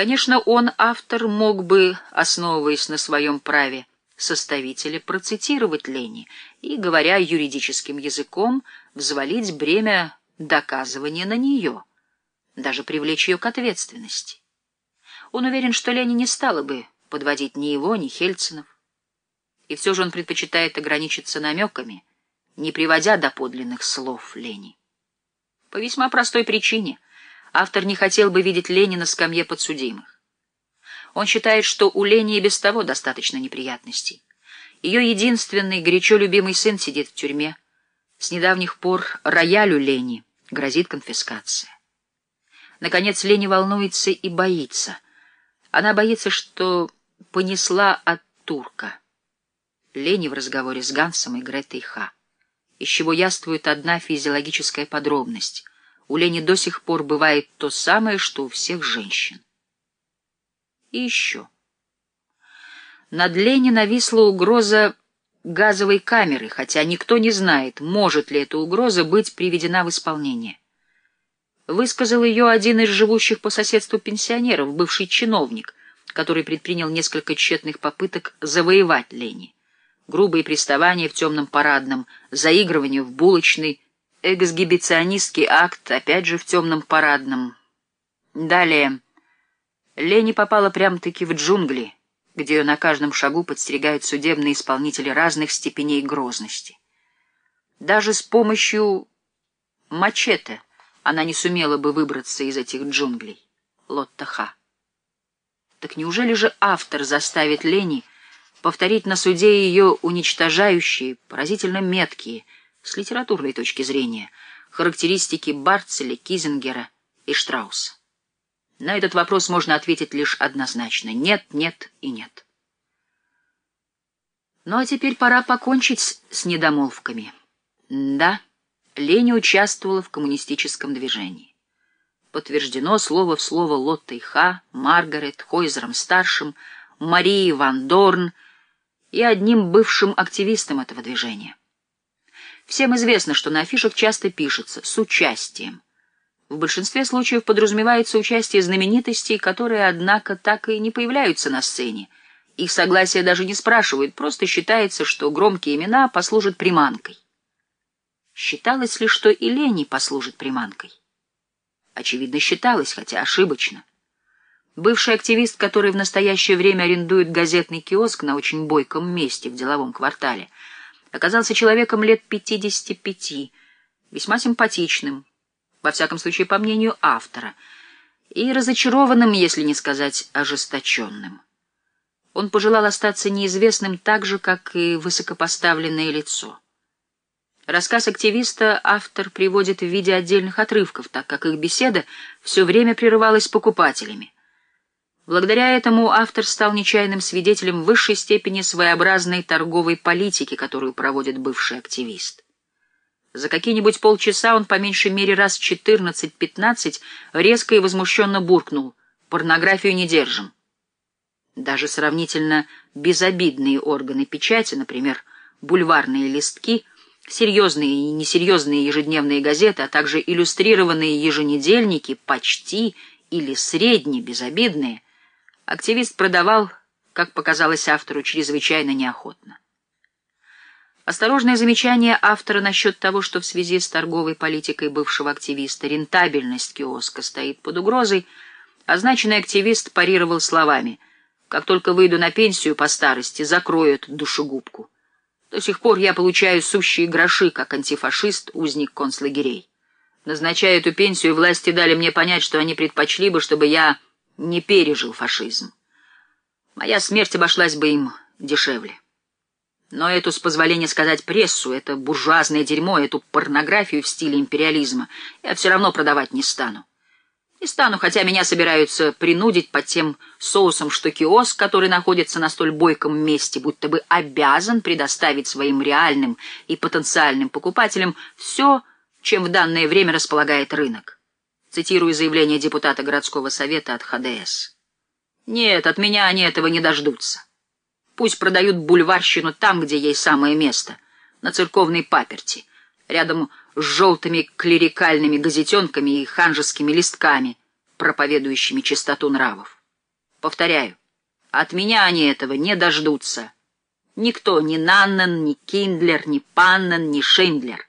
Конечно, он, автор, мог бы, основываясь на своем праве составителя, процитировать Лени и, говоря юридическим языком, взвалить бремя доказывания на нее, даже привлечь ее к ответственности. Он уверен, что Лени не стала бы подводить ни его, ни Хельцинов. И все же он предпочитает ограничиться намеками, не приводя до подлинных слов Лени. По весьма простой причине — автор не хотел бы видеть Лени на скамье подсудимых. Он считает, что у Лени и без того достаточно неприятностей. Ее единственный, горячо любимый сын сидит в тюрьме. С недавних пор роялю Лени грозит конфискация. Наконец, Лени волнуется и боится. Она боится, что понесла от турка. Лени в разговоре с Гансом и Гретой Ха, из чего яствует одна физиологическая подробность у Лени до сих пор бывает то самое, что у всех женщин. И еще. Над Лени нависла угроза газовой камеры, хотя никто не знает, может ли эта угроза быть приведена в исполнение. Высказал ее один из живущих по соседству пенсионеров, бывший чиновник, который предпринял несколько тщетных попыток завоевать Лени. Грубые приставания в темном парадном, заигрывание в булочной — эксгибиционистский акт, опять же в темном парадном. Далее. Лени попала прям-таки в джунгли, где ее на каждом шагу подстерегают судебные исполнители разных степеней грозности. Даже с помощью мачете она не сумела бы выбраться из этих джунглей. Лотта Ха. Так неужели же автор заставит Лени повторить на суде ее уничтожающие, поразительно меткие, с литературной точки зрения, характеристики Барцеля, Кизингера и Штрауса. На этот вопрос можно ответить лишь однозначно — нет, нет и нет. Ну а теперь пора покончить с недомолвками. Да, Леня участвовала в коммунистическом движении. Подтверждено слово в слово Лоттой Ха, Маргарет, Хойзером-старшим, Марии Ван Дорн и одним бывшим активистом этого движения. Всем известно, что на афишах часто пишется «с участием». В большинстве случаев подразумевается участие знаменитостей, которые, однако, так и не появляются на сцене. Их согласия даже не спрашивают, просто считается, что громкие имена послужат приманкой. Считалось ли, что и Лени послужит приманкой? Очевидно, считалось, хотя ошибочно. Бывший активист, который в настоящее время арендует газетный киоск на очень бойком месте в деловом квартале — оказался человеком лет 55, весьма симпатичным, во всяком случае, по мнению автора, и разочарованным, если не сказать ожесточенным. Он пожелал остаться неизвестным так же, как и высокопоставленное лицо. Рассказ активиста автор приводит в виде отдельных отрывков, так как их беседа все время прерывалась покупателями. Благодаря этому автор стал нечаянным свидетелем высшей степени своеобразной торговой политики, которую проводит бывший активист. За какие-нибудь полчаса он по меньшей мере раз 14-15 резко и возмущенно буркнул «Порнографию не держим». Даже сравнительно безобидные органы печати, например, бульварные листки, серьезные и несерьезные ежедневные газеты, а также иллюстрированные еженедельники, почти или средне безобидные – активист продавал, как показалось автору, чрезвычайно неохотно. Осторожное замечание автора насчет того, что в связи с торговой политикой бывшего активиста рентабельность киоска стоит под угрозой, означенный активист парировал словами «Как только выйду на пенсию по старости, закроют душегубку. До сих пор я получаю сущие гроши, как антифашист, узник концлагерей. Назначая эту пенсию, власти дали мне понять, что они предпочли бы, чтобы я не пережил фашизм. Моя смерть обошлась бы им дешевле. Но эту, с позволения сказать, прессу, это буржуазное дерьмо, эту порнографию в стиле империализма я все равно продавать не стану. Не стану, хотя меня собираются принудить под тем соусом, что киоск, который находится на столь бойком месте, будто бы обязан предоставить своим реальным и потенциальным покупателям все, чем в данное время располагает рынок цитирую заявление депутата городского совета от ХДС. «Нет, от меня они этого не дождутся. Пусть продают бульварщину там, где ей самое место, на церковной паперти, рядом с желтыми клерикальными газетенками и ханжескими листками, проповедующими чистоту нравов. Повторяю, от меня они этого не дождутся. Никто, ни Наннен, ни Киндлер, ни Паннен, ни Шиндлер.